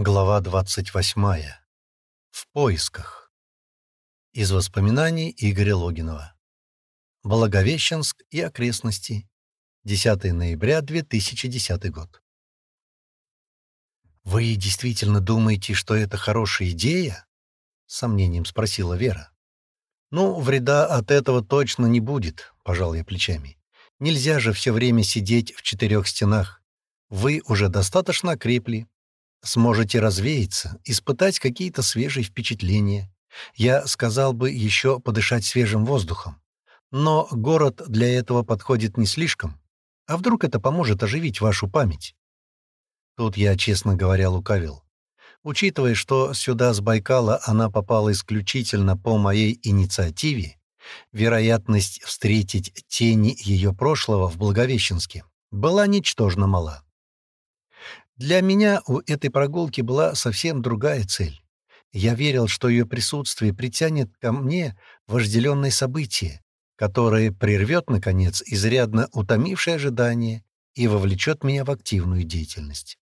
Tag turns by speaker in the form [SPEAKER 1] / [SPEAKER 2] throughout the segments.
[SPEAKER 1] Глава 28. В поисках. Из воспоминаний Игоря Логинова. Благовещенск и окрестности. 10 ноября 2010 год. «Вы действительно думаете, что это хорошая идея?» — сомнением спросила Вера. «Ну, вреда от этого точно не будет», — пожал я плечами. «Нельзя же все время сидеть в четырех стенах. Вы уже достаточно окрепли, сможете развеяться, испытать какие-то свежие впечатления. Я сказал бы еще подышать свежим воздухом. Но город для этого подходит не слишком. А вдруг это поможет оживить вашу память? Тут я, честно говоря, лукавил. Учитывая, что сюда с Байкала она попала исключительно по моей инициативе, вероятность встретить тени ее прошлого в Благовещенске была ничтожно мала. Для меня у этой прогулки была совсем другая цель. Я верил, что ее присутствие притянет ко мне вожделенное событие, которое прервет, наконец, изрядно утомившее ожидание и вовлечет меня в активную деятельность.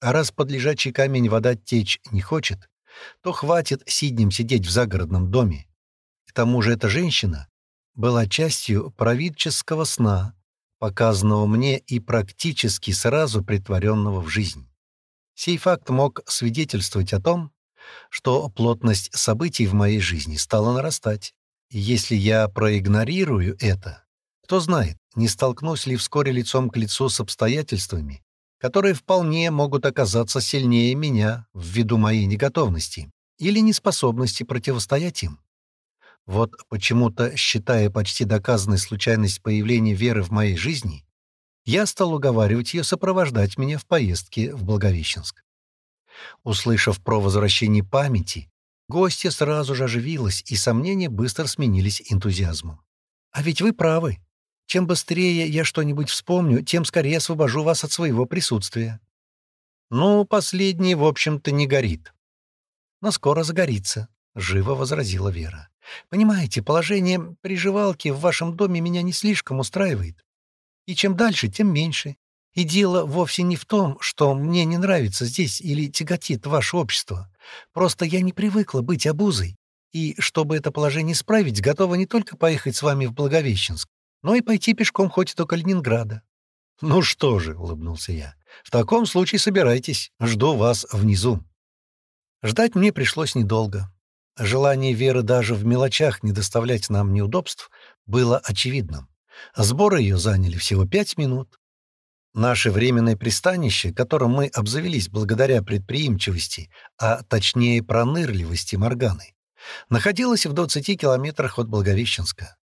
[SPEAKER 1] А раз под лежачий камень вода течь не хочет, то хватит сиднем сидеть в загородном доме. К тому же эта женщина была частью правительского сна, показанного мне и практически сразу притворенного в жизнь. Сей факт мог свидетельствовать о том, что плотность событий в моей жизни стала нарастать. И если я проигнорирую это, кто знает, не столкнусь ли вскоре лицом к лицу с обстоятельствами, которые вполне могут оказаться сильнее меня ввиду моей неготовности или неспособности противостоять им. Вот почему-то, считая почти доказанной случайность появления Веры в моей жизни, я стал уговаривать ее сопровождать меня в поездке в Благовещенск. Услышав про возвращение памяти, гостья сразу же оживилась, и сомнения быстро сменились энтузиазмом. «А ведь вы правы. Чем быстрее я что-нибудь вспомню, тем скорее освобожу вас от своего присутствия». «Ну, последнее, в общем-то, не горит». «Но скоро загорится», — живо возразила Вера. Понимаете, положение приживалки в вашем доме меня не слишком устраивает. И чем дальше, тем меньше. И дело вовсе не в том, что мне не нравится здесь или тяготит ваше общество. Просто я не привыкла быть обузой. И, чтобы это положение исправить, готова не только поехать с вами в Благовещенск, но и пойти пешком хоть до Калининграда. «Ну что же», — улыбнулся я, — «в таком случае собирайтесь, жду вас внизу». Ждать мне пришлось недолго. Желание Веры даже в мелочах не доставлять нам неудобств было очевидным. Сборы ее заняли всего пять минут. Наше временное пристанище, которым мы обзавелись благодаря предприимчивости, а точнее пронырливости Морганы, находилось в 20 километрах от Благовещенска.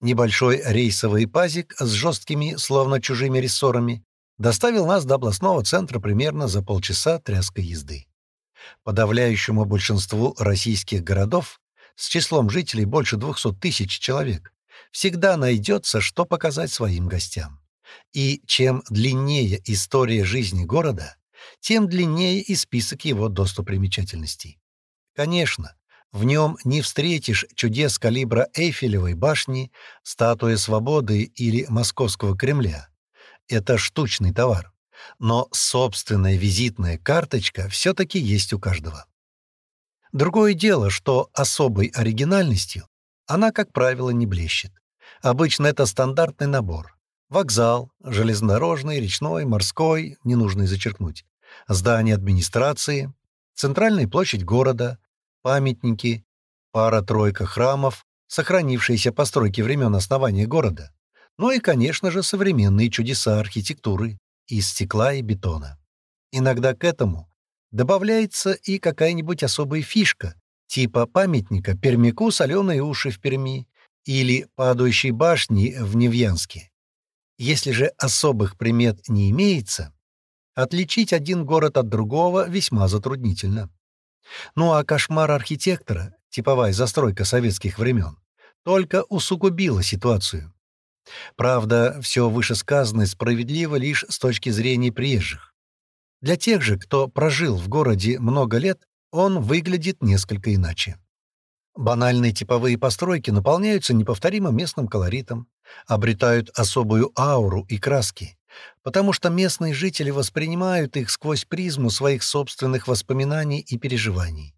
[SPEAKER 1] Небольшой рейсовый пазик с жесткими, словно чужими рессорами, доставил нас до областного центра примерно за полчаса тряской езды. Подавляющему большинству российских городов с числом жителей больше 200 тысяч человек всегда найдется, что показать своим гостям. И чем длиннее история жизни города, тем длиннее и список его достопримечательностей. Конечно, в нем не встретишь чудес калибра Эйфелевой башни, статуи свободы или Московского Кремля. Это штучный товар но собственная визитная карточка все-таки есть у каждого. Другое дело, что особой оригинальностью она, как правило, не блещет. Обычно это стандартный набор. Вокзал, железнодорожный, речной, морской, не нужно и зачеркнуть, здание администрации, центральная площадь города, памятники, пара-тройка храмов, сохранившиеся постройки времен основания города, ну и, конечно же, современные чудеса архитектуры, из стекла и бетона. Иногда к этому добавляется и какая-нибудь особая фишка, типа памятника пермяку соленые уши в Перми или падающей башни в Невьянске. Если же особых примет не имеется, отличить один город от другого весьма затруднительно. Ну а кошмар архитектора, типовая застройка советских времен, только усугубила ситуацию. Правда, все вышесказанное справедливо лишь с точки зрения приезжих. Для тех же, кто прожил в городе много лет, он выглядит несколько иначе. Банальные типовые постройки наполняются неповторимым местным колоритом, обретают особую ауру и краски, потому что местные жители воспринимают их сквозь призму своих собственных воспоминаний и переживаний.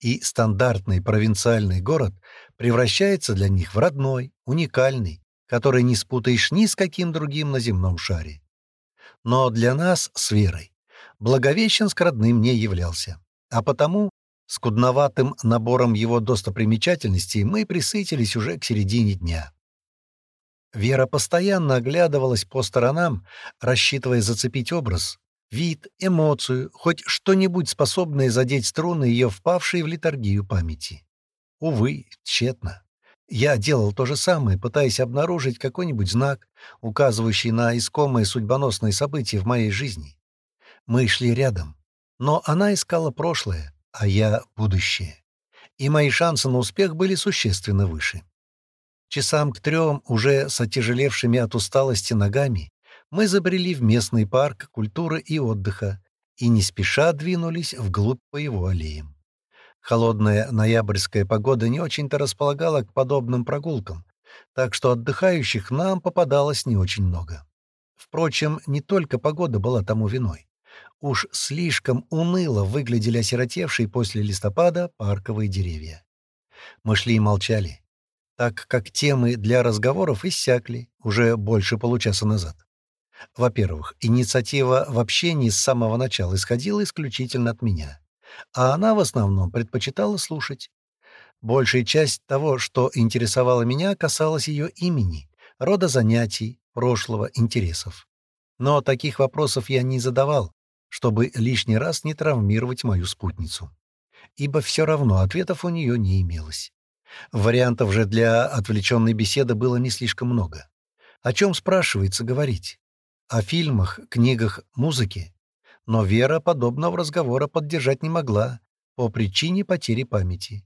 [SPEAKER 1] И стандартный провинциальный город превращается для них в родной, уникальный, который не спутаешь ни с каким другим на земном шаре. Но для нас с Верой Благовещенск родным не являлся, а потому скудноватым набором его достопримечательностей мы присытились уже к середине дня. Вера постоянно оглядывалась по сторонам, рассчитывая зацепить образ, вид, эмоцию, хоть что-нибудь способное задеть струны ее впавшей в литургию памяти. Увы, тщетно. Я делал то же самое, пытаясь обнаружить какой-нибудь знак, указывающий на искомое судьбоносное событие в моей жизни. Мы шли рядом, но она искала прошлое, а я — будущее. И мои шансы на успех были существенно выше. Часам к трем, уже с отяжелевшими от усталости ногами, мы забрели в местный парк культуры и отдыха и не спеша двинулись вглубь по его аллеям. Холодная ноябрьская погода не очень-то располагала к подобным прогулкам, так что отдыхающих нам попадалось не очень много. Впрочем, не только погода была тому виной. Уж слишком уныло выглядели осиротевшие после листопада парковые деревья. Мы шли и молчали, так как темы для разговоров иссякли уже больше получаса назад. Во-первых, инициатива в общении с самого начала исходила исключительно от меня а она в основном предпочитала слушать. Большая часть того, что интересовало меня, касалась ее имени, рода занятий, прошлого, интересов. Но таких вопросов я не задавал, чтобы лишний раз не травмировать мою спутницу. Ибо все равно ответов у нее не имелось. Вариантов же для отвлеченной беседы было не слишком много. О чем, спрашивается, говорить? О фильмах, книгах, музыке? Но Вера подобного разговора поддержать не могла по причине потери памяти.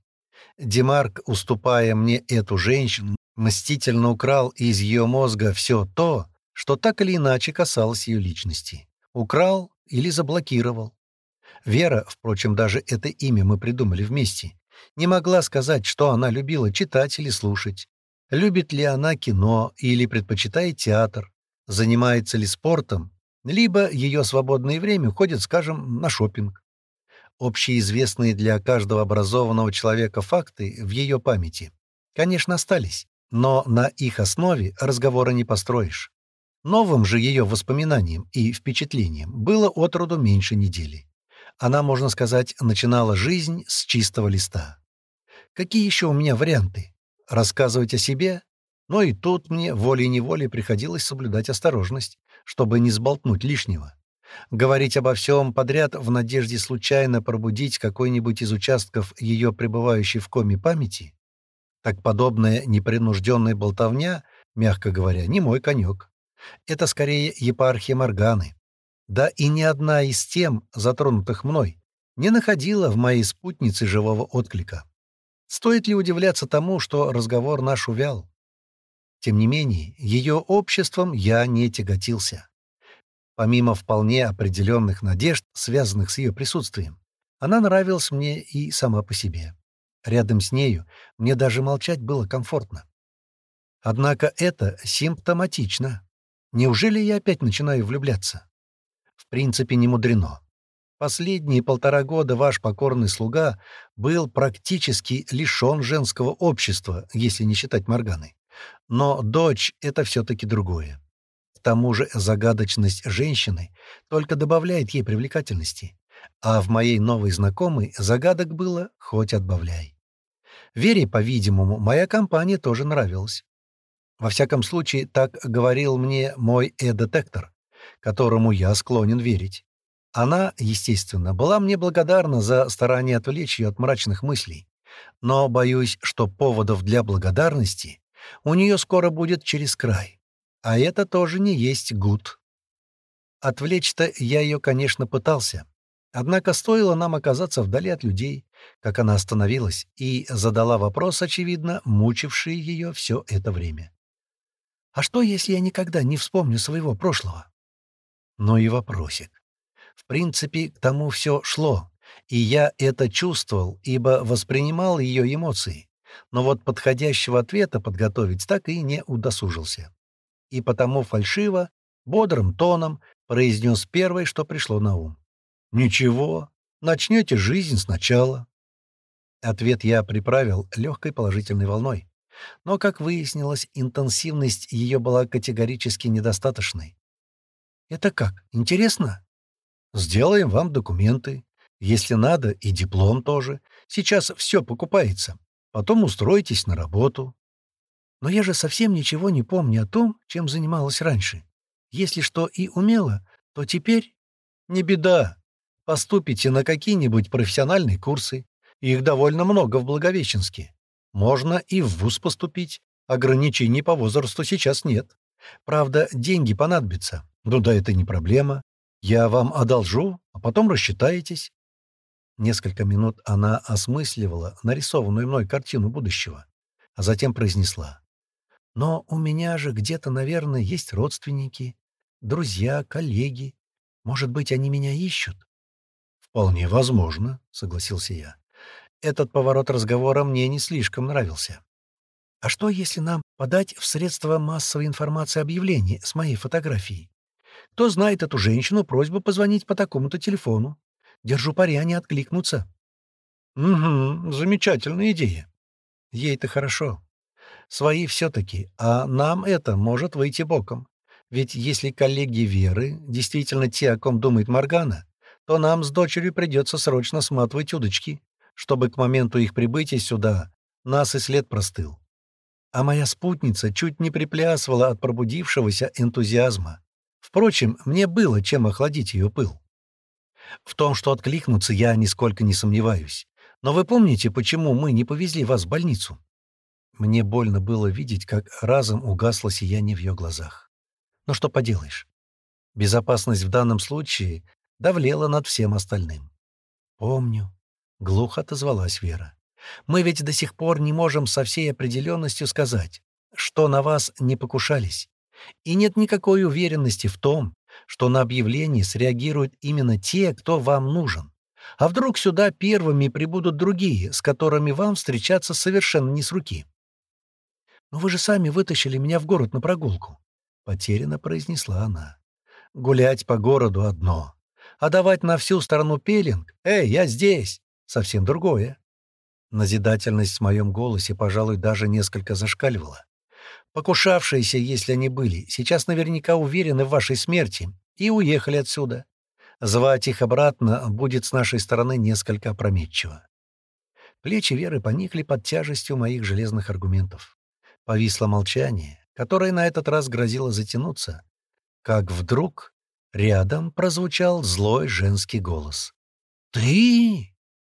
[SPEAKER 1] Демарк, уступая мне эту женщину, мстительно украл из ее мозга все то, что так или иначе касалось ее личности. Украл или заблокировал. Вера, впрочем, даже это имя мы придумали вместе, не могла сказать, что она любила читать или слушать. Любит ли она кино или предпочитает театр, занимается ли спортом либо ее свободное время уходит, скажем, на шопинг. Общеизвестные для каждого образованного человека факты в ее памяти, конечно, остались, но на их основе разговора не построишь. Новым же ее воспоминанием и впечатлением было от роду меньше недели. Она, можно сказать, начинала жизнь с чистого листа. Какие еще у меня варианты? Рассказывать о себе? Но и тут мне волей-неволей приходилось соблюдать осторожность чтобы не сболтнуть лишнего. Говорить обо всем подряд в надежде случайно пробудить какой-нибудь из участков ее пребывающей в коме памяти? Так подобная непринужденная болтовня, мягко говоря, не мой конек. Это скорее епархия Морганы. Да и ни одна из тем, затронутых мной, не находила в моей спутнице живого отклика. Стоит ли удивляться тому, что разговор наш увял? Тем не менее, ее обществом я не тяготился. Помимо вполне определенных надежд, связанных с ее присутствием, она нравилась мне и сама по себе. Рядом с нею мне даже молчать было комфортно. Однако это симптоматично. Неужели я опять начинаю влюбляться? В принципе, не мудрено. Последние полтора года ваш покорный слуга был практически лишен женского общества, если не считать Морганы. Но дочь — это все-таки другое. К тому же загадочность женщины только добавляет ей привлекательности. А в моей новой знакомой загадок было хоть отбавляй. Вере, по-видимому, моя компания тоже нравилась. Во всяком случае, так говорил мне мой э-детектор, которому я склонен верить. Она, естественно, была мне благодарна за старание отвлечь ее от мрачных мыслей. Но боюсь, что поводов для благодарности у нее скоро будет через край. А это тоже не есть гуд. Отвлечь-то я ее, конечно, пытался. Однако стоило нам оказаться вдали от людей, как она остановилась и задала вопрос, очевидно, мучивший ее все это время. «А что, если я никогда не вспомню своего прошлого?» Ну и вопросик. В принципе, к тому все шло, и я это чувствовал, ибо воспринимал ее эмоции но вот подходящего ответа подготовить так и не удосужился. И потому фальшиво Бодрым тоном произнес первое, что пришло на ум. «Ничего, начнете жизнь сначала». Ответ я приправил легкой положительной волной. Но, как выяснилось, интенсивность ее была категорически недостаточной. «Это как? Интересно?» «Сделаем вам документы. Если надо, и диплом тоже. Сейчас все покупается. Потом устроитесь на работу». «Но я же совсем ничего не помню о том, чем занималась раньше. Если что и умела, то теперь...» «Не беда. Поступите на какие-нибудь профессиональные курсы. Их довольно много в Благовещенске. Можно и в ВУЗ поступить. Ограничений по возрасту сейчас нет. Правда, деньги понадобятся. Ну да это не проблема. Я вам одолжу, а потом рассчитаетесь. Несколько минут она осмысливала нарисованную мной картину будущего, а затем произнесла. «Но у меня же где-то, наверное, есть родственники, друзья, коллеги. Может быть, они меня ищут?» «Вполне возможно», — согласился я. Этот поворот разговора мне не слишком нравился. «А что, если нам подать в средства массовой информации объявление с моей фотографией? Кто знает эту женщину, просьбу позвонить по такому-то телефону. Держу пари, они откликнутся». «Угу, замечательная идея. Ей-то хорошо. Свои все-таки, а нам это может выйти боком. Ведь если коллеги Веры действительно те, о ком думает Моргана, то нам с дочерью придется срочно сматывать удочки, чтобы к моменту их прибытия сюда нас и след простыл. А моя спутница чуть не приплясывала от пробудившегося энтузиазма. Впрочем, мне было чем охладить ее пыл. В том, что откликнуться, я нисколько не сомневаюсь. Но вы помните, почему мы не повезли вас в больницу? Мне больно было видеть, как разом угасло сияние в ее глазах. Но что поделаешь? Безопасность в данном случае давлела над всем остальным. Помню, — глухо отозвалась Вера. «Мы ведь до сих пор не можем со всей определенностью сказать, что на вас не покушались. И нет никакой уверенности в том, что на объявление среагируют именно те, кто вам нужен. А вдруг сюда первыми прибудут другие, с которыми вам встречаться совершенно не с руки?» «Но вы же сами вытащили меня в город на прогулку», — потерянно произнесла она. «Гулять по городу — одно, а давать на всю страну пелинг — «Эй, я здесь!» совсем другое. Назидательность в моем голосе, пожалуй, даже несколько зашкаливала. Покушавшиеся, если они были, сейчас наверняка уверены в вашей смерти и уехали отсюда. Звать их обратно будет с нашей стороны несколько опрометчиво. Плечи Веры поникли под тяжестью моих железных аргументов. Повисло молчание, которое на этот раз грозило затянуться, как вдруг рядом прозвучал злой женский голос. «Ты?»